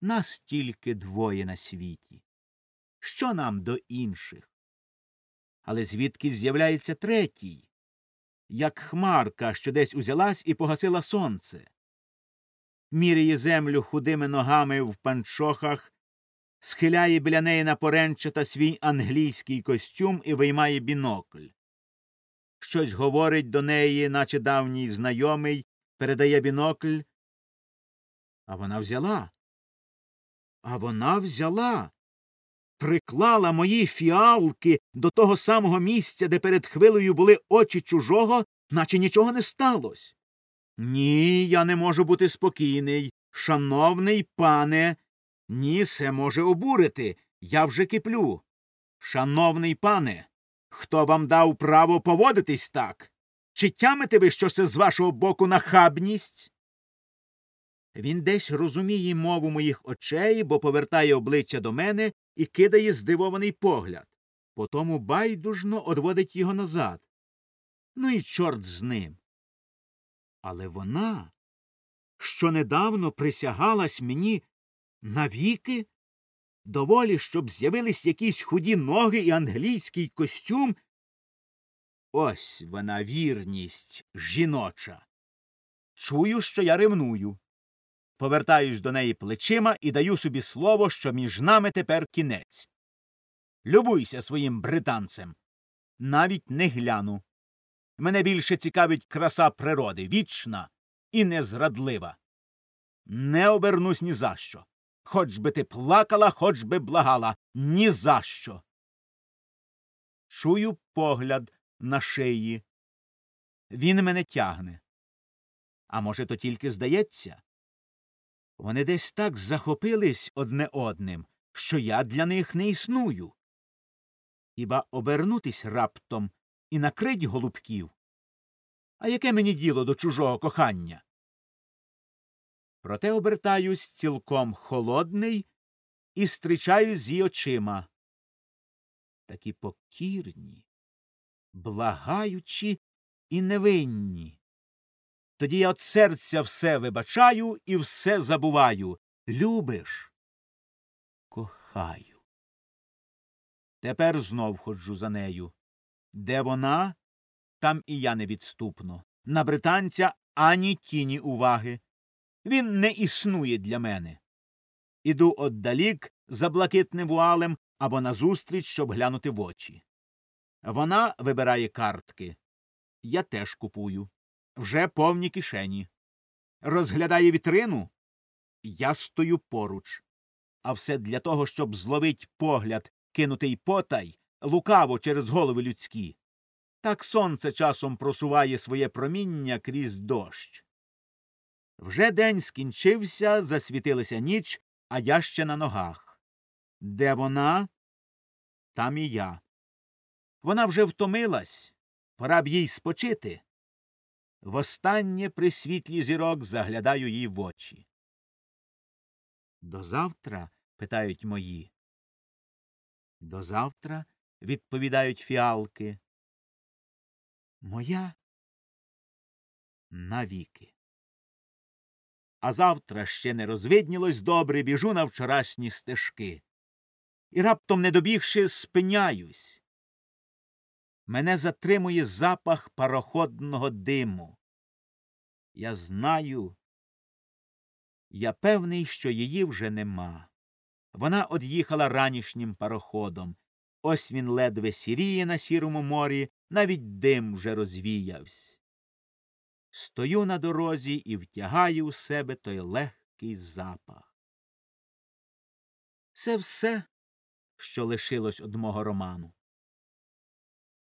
Нас тільки двоє на світі. Що нам до інших? Але звідки з'являється третій, як хмарка, що десь узялась і погасила сонце. Міряє землю худими ногами в панчохах, схиляє біля неї на поренчата свій англійський костюм і виймає бінокль. Щось говорить до неї, наче давній знайомий, передає бінокль. А вона взяла. А вона взяла. Приклала мої фіалки до того самого місця, де перед хвилею були очі чужого, наче нічого не сталося. Ні, я не можу бути спокійний. Шановний пане, ні, це може обурити. Я вже киплю. Шановний пане, хто вам дав право поводитись так? Чи тямите ви, що це з вашого боку нахабність? Він десь розуміє мову моїх очей, бо повертає обличчя до мене і кидає здивований погляд. Потому байдужно одводить його назад. Ну і чорт з ним. Але вона, що недавно присягалась мені навіки, доволі, щоб з'явились якісь худі ноги і англійський костюм. Ось вона вірність жіноча. Чую, що я ревную. Повертаюсь до неї плечима і даю собі слово, що між нами тепер кінець. Любуйся своїм британцем. Навіть не гляну. Мене більше цікавить краса природи, вічна і незрадлива. Не обернусь ні за що. Хоч би ти плакала, хоч би благала, ні за що. Чую погляд на шиї. Він мене тягне. А може, то тільки здається? Вони десь так захопились одне одним, що я для них не існую. Хіба обернутись раптом і накрить голубків? А яке мені діло до чужого кохання? Проте обертаюсь цілком холодний і зустрічаюсь з її очима. Такі покірні, благаючі і невинні. Тоді я от серця все вибачаю і все забуваю. Любиш? Кохаю. Тепер знов ходжу за нею. Де вона, там і я невідступно. На британця ані тіні уваги. Він не існує для мене. Іду отдалік за блакитним вуалем або назустріч, щоб глянути в очі. Вона вибирає картки. Я теж купую. Вже повні кишені. Розглядає вітрину. Я стою поруч. А все для того, щоб зловить погляд, кинутий потай, лукаво через голови людські. Так сонце часом просуває своє проміння крізь дощ. Вже день скінчився, засвітилася ніч, а я ще на ногах. Де вона? Там і я. Вона вже втомилась. Пора б їй спочити. Востаннє при світлі зірок заглядаю їй в очі. До завтра? питають мої. До завтра, відповідають фіалки. Моя навіки. А завтра ще не розвиднілось добре, біжу на вчорашні стежки. І раптом, не добігши, спиняюсь. Мене затримує запах пароходного диму. Я знаю, я певний, що її вже нема. Вона од'їхала ранішнім пароходом. Ось він ледве сіріє на сірому морі, навіть дим вже розвіявсь. Стою на дорозі і втягаю у себе той легкий запах. Це все, що лишилось од мого роману.